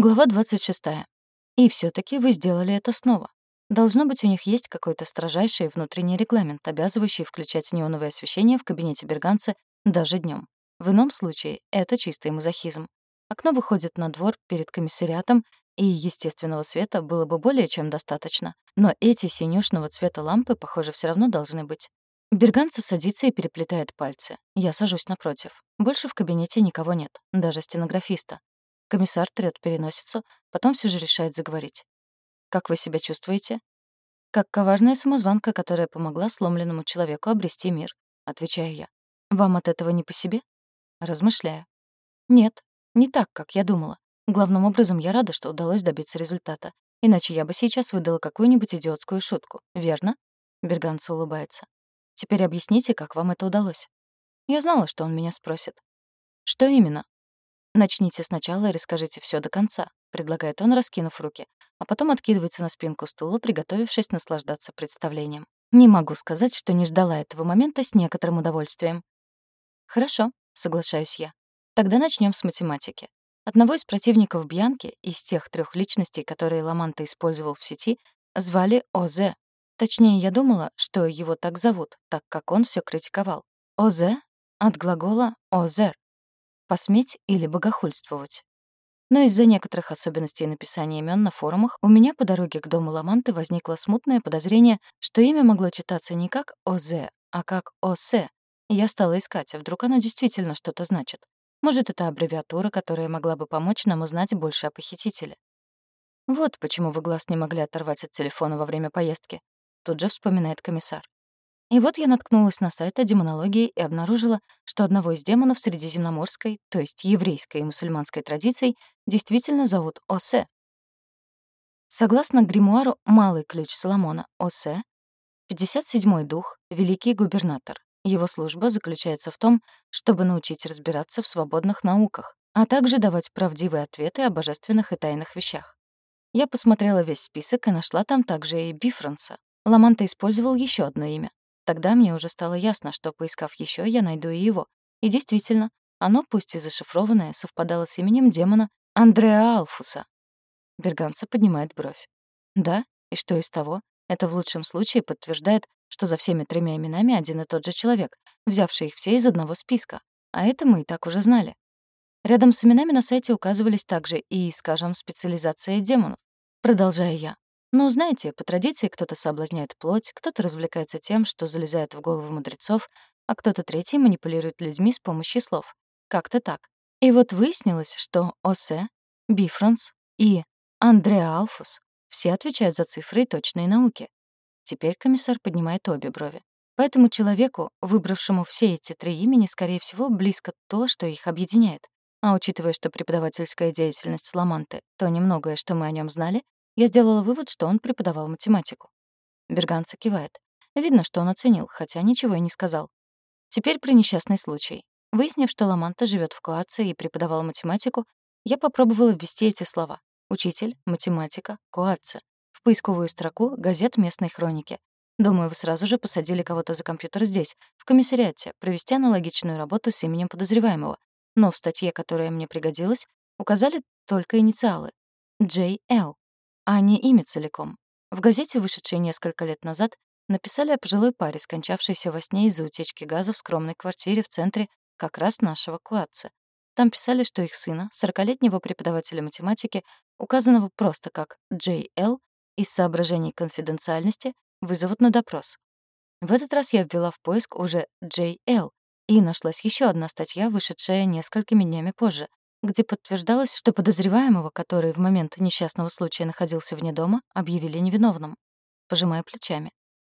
Глава 26. И все таки вы сделали это снова. Должно быть, у них есть какой-то строжайший внутренний регламент, обязывающий включать неоновое освещение в кабинете берганца даже днем. В ином случае это чистый мазохизм. Окно выходит на двор перед комиссариатом, и естественного света было бы более чем достаточно. Но эти синюшного цвета лампы, похоже, все равно должны быть. Берганца садится и переплетает пальцы. Я сажусь напротив. Больше в кабинете никого нет, даже стенографиста. Комиссар трёт переносицу, потом все же решает заговорить. «Как вы себя чувствуете?» «Как коварная самозванка, которая помогла сломленному человеку обрести мир», — отвечаю я. «Вам от этого не по себе?» Размышляю. «Нет, не так, как я думала. Главным образом, я рада, что удалось добиться результата. Иначе я бы сейчас выдала какую-нибудь идиотскую шутку, верно?» Берганца улыбается. Теперь объясните, как вам это удалось. Я знала, что он меня спросит. Что именно? Начните сначала и расскажите все до конца, предлагает он, раскинув руки, а потом откидывается на спинку стула, приготовившись наслаждаться представлением. Не могу сказать, что не ждала этого момента с некоторым удовольствием. Хорошо, соглашаюсь я. Тогда начнем с математики. Одного из противников Бьянки, из тех трех личностей, которые Ламанта использовал в сети, звали ОЗ, Точнее, я думала, что его так зовут, так как он все критиковал. «Озе» от глагола «озер» — «посметь» или «богохульствовать». Но из-за некоторых особенностей написания имен на форумах у меня по дороге к дому Ламанты возникло смутное подозрение, что имя могло читаться не как «Озе», а как «Осе». И я стала искать, а вдруг оно действительно что-то значит. Может, это аббревиатура, которая могла бы помочь нам узнать больше о похитителе. Вот почему вы глаз не могли оторвать от телефона во время поездки тут же вспоминает комиссар. И вот я наткнулась на сайт о демонологии и обнаружила, что одного из демонов средиземноморской, то есть еврейской и мусульманской традиций, действительно зовут Осе. Согласно гримуару «Малый ключ Соломона» Осе, 57-й дух — великий губернатор. Его служба заключается в том, чтобы научить разбираться в свободных науках, а также давать правдивые ответы о божественных и тайных вещах. Я посмотрела весь список и нашла там также и Бифранса, Ламанта использовал еще одно имя. Тогда мне уже стало ясно, что, поискав еще, я найду и его. И действительно, оно, пусть и зашифрованное, совпадало с именем демона Андреа Алфуса. Берганца поднимает бровь. Да, и что из того? Это в лучшем случае подтверждает, что за всеми тремя именами один и тот же человек, взявший их все из одного списка. А это мы и так уже знали. Рядом с именами на сайте указывались также и, скажем, специализация демонов. Продолжаю я. Но, знаете, по традиции кто-то соблазняет плоть, кто-то развлекается тем, что залезает в голову мудрецов, а кто-то третий манипулирует людьми с помощью слов. Как-то так. И вот выяснилось, что Осе, Бифранс и Андреа Алфус все отвечают за цифры и точные науки. Теперь комиссар поднимает обе брови. Поэтому человеку, выбравшему все эти три имени, скорее всего, близко то, что их объединяет. А учитывая, что преподавательская деятельность Ламанты, то немногое, что мы о нем знали, я сделала вывод, что он преподавал математику. Берганца кивает. Видно, что он оценил, хотя ничего и не сказал. Теперь про несчастный случай. Выяснив, что Ламанта живет в Коаце и преподавал математику, я попробовала ввести эти слова. Учитель, математика, Коаце. В поисковую строку газет местной хроники. Думаю, вы сразу же посадили кого-то за компьютер здесь, в комиссариате, провести аналогичную работу с именем подозреваемого. Но в статье, которая мне пригодилась, указали только инициалы. JL а не имя целиком. В газете, вышедшей несколько лет назад, написали о пожилой паре, скончавшейся во сне из-за утечки газа в скромной квартире в центре как раз нашего Куатца. Там писали, что их сына, 40-летнего преподавателя математики, указанного просто как J.L., из соображений конфиденциальности, вызовут на допрос. В этот раз я ввела в поиск уже J.L., и нашлась еще одна статья, вышедшая несколькими днями позже, где подтверждалось, что подозреваемого, который в момент несчастного случая находился вне дома, объявили невиновным. Пожимая плечами.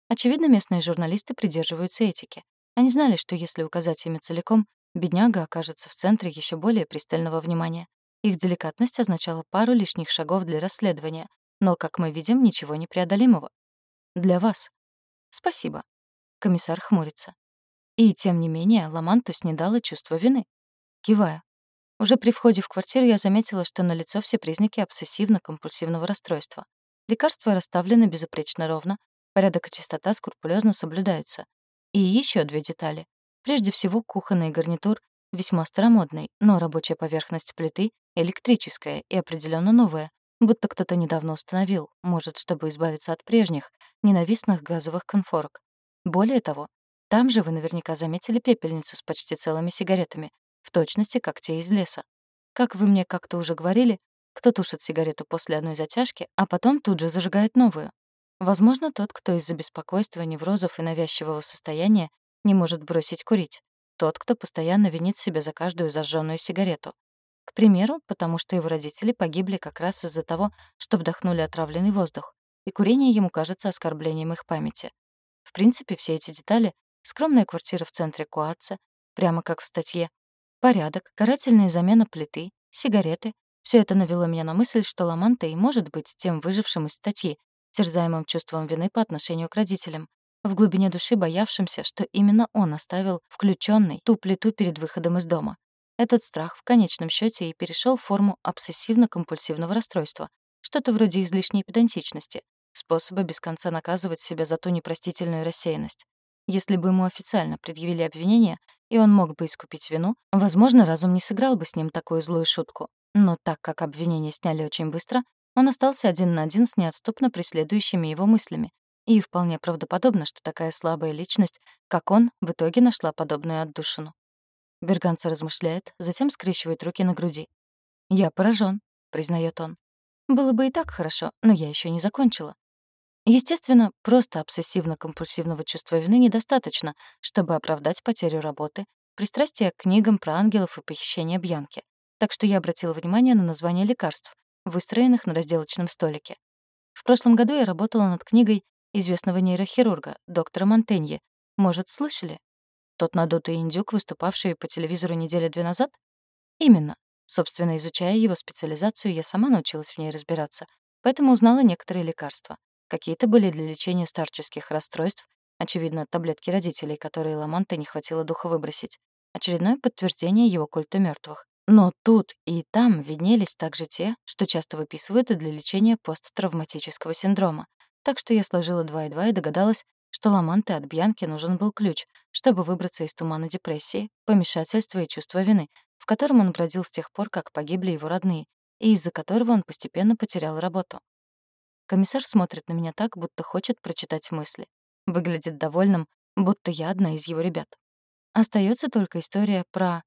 Очевидно, местные журналисты придерживаются этики. Они знали, что если указать имя целиком, бедняга окажется в центре еще более пристального внимания. Их деликатность означала пару лишних шагов для расследования, но, как мы видим, ничего непреодолимого. Для вас. Спасибо. Комиссар хмурится. И, тем не менее, Ламантус не дала чувство вины. Кивая. Уже при входе в квартиру я заметила, что на лицо все признаки обсессивно-компульсивного расстройства. Лекарства расставлены безупречно ровно, порядок и чистота скрупулезно соблюдаются. И еще две детали. Прежде всего, кухонный гарнитур весьма старомодной, но рабочая поверхность плиты электрическая и определенно новая, будто кто-то недавно установил, может, чтобы избавиться от прежних, ненавистных газовых конфорок. Более того, там же вы наверняка заметили пепельницу с почти целыми сигаретами, в точности, как те из леса. Как вы мне как-то уже говорили, кто тушит сигарету после одной затяжки, а потом тут же зажигает новую. Возможно, тот, кто из-за беспокойства, неврозов и навязчивого состояния не может бросить курить. Тот, кто постоянно винит себя за каждую зажженную сигарету. К примеру, потому что его родители погибли как раз из-за того, что вдохнули отравленный воздух, и курение ему кажется оскорблением их памяти. В принципе, все эти детали — скромная квартира в центре Куатца, прямо как в статье, порядок, карательная замена плиты, сигареты — все это навело меня на мысль, что Ламанта и может быть тем выжившим из статьи, терзаемым чувством вины по отношению к родителям, в глубине души боявшимся, что именно он оставил включенной ту плиту перед выходом из дома. Этот страх в конечном счете и перешел в форму обсессивно-компульсивного расстройства, что-то вроде излишней педантичности, способа без конца наказывать себя за ту непростительную рассеянность. Если бы ему официально предъявили обвинение, и он мог бы искупить вину, возможно, разум не сыграл бы с ним такую злую шутку. Но так как обвинение сняли очень быстро, он остался один на один с неотступно преследующими его мыслями, и вполне правдоподобно, что такая слабая личность, как он, в итоге нашла подобную отдушину. Берганца размышляет, затем скрещивает руки на груди. «Я поражен, признает он. «Было бы и так хорошо, но я еще не закончила». Естественно, просто обсессивно-компульсивного чувства вины недостаточно, чтобы оправдать потерю работы, пристрастие к книгам про ангелов и похищение Бьянки. Так что я обратила внимание на название лекарств, выстроенных на разделочном столике. В прошлом году я работала над книгой известного нейрохирурга, доктора Монтенье. Может, слышали? Тот надутый индюк, выступавший по телевизору недели две назад? Именно. Собственно, изучая его специализацию, я сама научилась в ней разбираться, поэтому узнала некоторые лекарства. Какие-то были для лечения старческих расстройств, очевидно, таблетки родителей, которые Ламонте не хватило духа выбросить. Очередное подтверждение его культа мертвых. Но тут и там виднелись также те, что часто выписывают для лечения посттравматического синдрома. Так что я сложила два и два и догадалась, что Ламанте от Бьянки нужен был ключ, чтобы выбраться из тумана депрессии, помешательства и чувства вины, в котором он бродил с тех пор, как погибли его родные, и из-за которого он постепенно потерял работу. Комиссар смотрит на меня так, будто хочет прочитать мысли. Выглядит довольным, будто я одна из его ребят. Остается только история про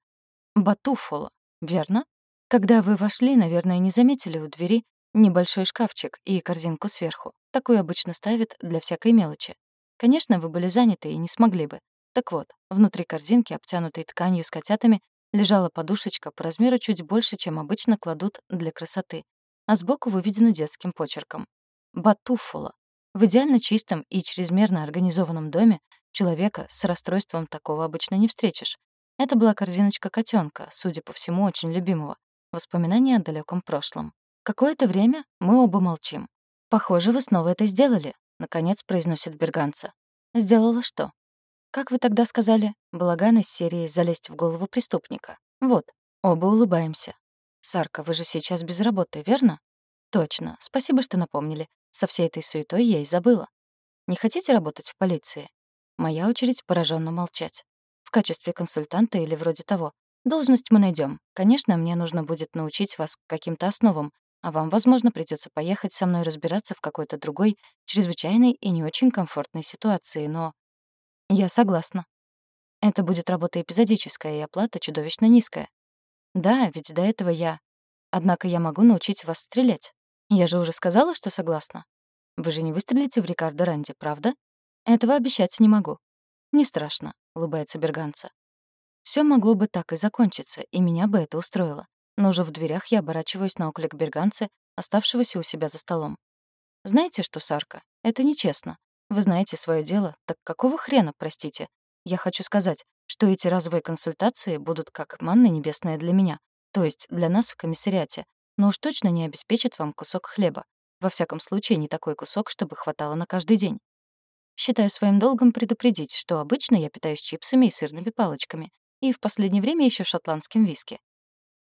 Батуфола, верно? Когда вы вошли, наверное, не заметили у двери небольшой шкафчик и корзинку сверху. Такую обычно ставят для всякой мелочи. Конечно, вы были заняты и не смогли бы. Так вот, внутри корзинки, обтянутой тканью с котятами, лежала подушечка по размеру чуть больше, чем обычно кладут для красоты, а сбоку выведена детским почерком. Батуффало. В идеально чистом и чрезмерно организованном доме человека с расстройством такого обычно не встретишь. Это была корзиночка котенка, судя по всему, очень любимого. Воспоминания о далеком прошлом. Какое-то время мы оба молчим. «Похоже, вы снова это сделали», — наконец произносит Берганца. «Сделала что?» «Как вы тогда сказали?» Балаган из серии «Залезть в голову преступника». Вот, оба улыбаемся. «Сарка, вы же сейчас без работы, верно?» «Точно. Спасибо, что напомнили. Со всей этой суетой я и забыла. Не хотите работать в полиции?» Моя очередь пораженно молчать. В качестве консультанта или вроде того. Должность мы найдем. Конечно, мне нужно будет научить вас каким-то основам, а вам, возможно, придется поехать со мной разбираться в какой-то другой, чрезвычайной и не очень комфортной ситуации, но... Я согласна. Это будет работа эпизодическая, и оплата чудовищно низкая. Да, ведь до этого я... Однако я могу научить вас стрелять. Я же уже сказала, что согласна. Вы же не выстрелите в Рикардо Ранди, правда? Этого обещать не могу. Не страшно, улыбается Берганца. Все могло бы так и закончиться, и меня бы это устроило но уже в дверях я оборачиваюсь на оклик берганца, оставшегося у себя за столом. «Знаете что, Сарка, это нечестно. Вы знаете свое дело, так какого хрена, простите? Я хочу сказать, что эти разовые консультации будут как манна небесная для меня, то есть для нас в комиссариате, но уж точно не обеспечат вам кусок хлеба. Во всяком случае, не такой кусок, чтобы хватало на каждый день. Считаю своим долгом предупредить, что обычно я питаюсь чипсами и сырными палочками, и в последнее время еще шотландским виски.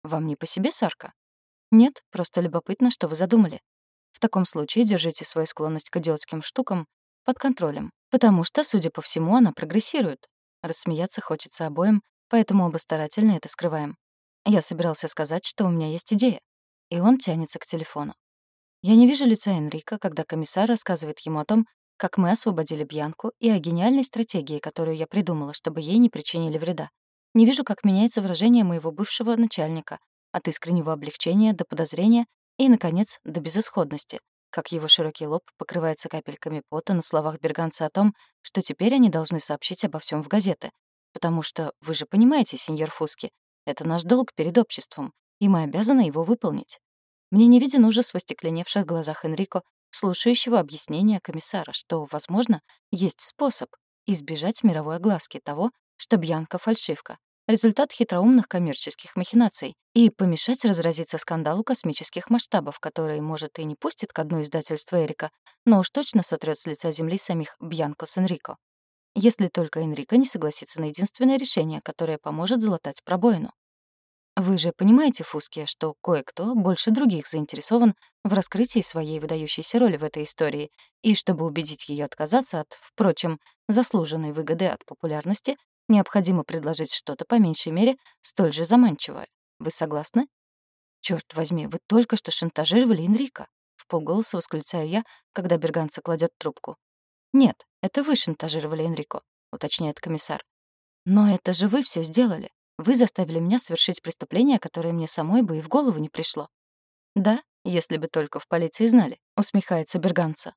Вам не по себе, Сарка? Нет, просто любопытно, что вы задумали. В таком случае держите свою склонность к идиотским штукам под контролем, потому что, судя по всему, она прогрессирует. Рассмеяться хочется обоим, поэтому оба старательно это скрываем. Я собирался сказать, что у меня есть идея. И он тянется к телефону. Я не вижу лица Энрика, когда комиссар рассказывает ему о том, как мы освободили Бьянку и о гениальной стратегии, которую я придумала, чтобы ей не причинили вреда. Не вижу, как меняется выражение моего бывшего начальника от искреннего облегчения до подозрения и, наконец, до безысходности, как его широкий лоб покрывается капельками пота на словах берганца о том, что теперь они должны сообщить обо всем в газеты. Потому что, вы же понимаете, сеньор Фуски, это наш долг перед обществом, и мы обязаны его выполнить. Мне не виден ужас в остекленевших глазах Энрико, слушающего объяснения комиссара, что, возможно, есть способ избежать мировой огласки того, что Бьянка — фальшивка, результат хитроумных коммерческих махинаций, и помешать разразиться скандалу космических масштабов, который, может, и не пустит к одно издательство Эрика, но уж точно сотрет с лица земли самих Бьянко с Энрико. Если только Энрико не согласится на единственное решение, которое поможет залатать пробоину. Вы же понимаете, Фуски, что кое-кто больше других заинтересован в раскрытии своей выдающейся роли в этой истории, и чтобы убедить ее отказаться от, впрочем, заслуженной выгоды от популярности, необходимо предложить что-то по меньшей мере столь же заманчивое. Вы согласны? Черт возьми, вы только что шантажировали Энрика. Полголоса восклицаю я, когда Берганца кладет трубку. Нет, это вы шантажировали Энрико, уточняет комиссар. Но это же вы все сделали. Вы заставили меня совершить преступление, которое мне самой бы и в голову не пришло. Да, если бы только в полиции знали, усмехается Берганца.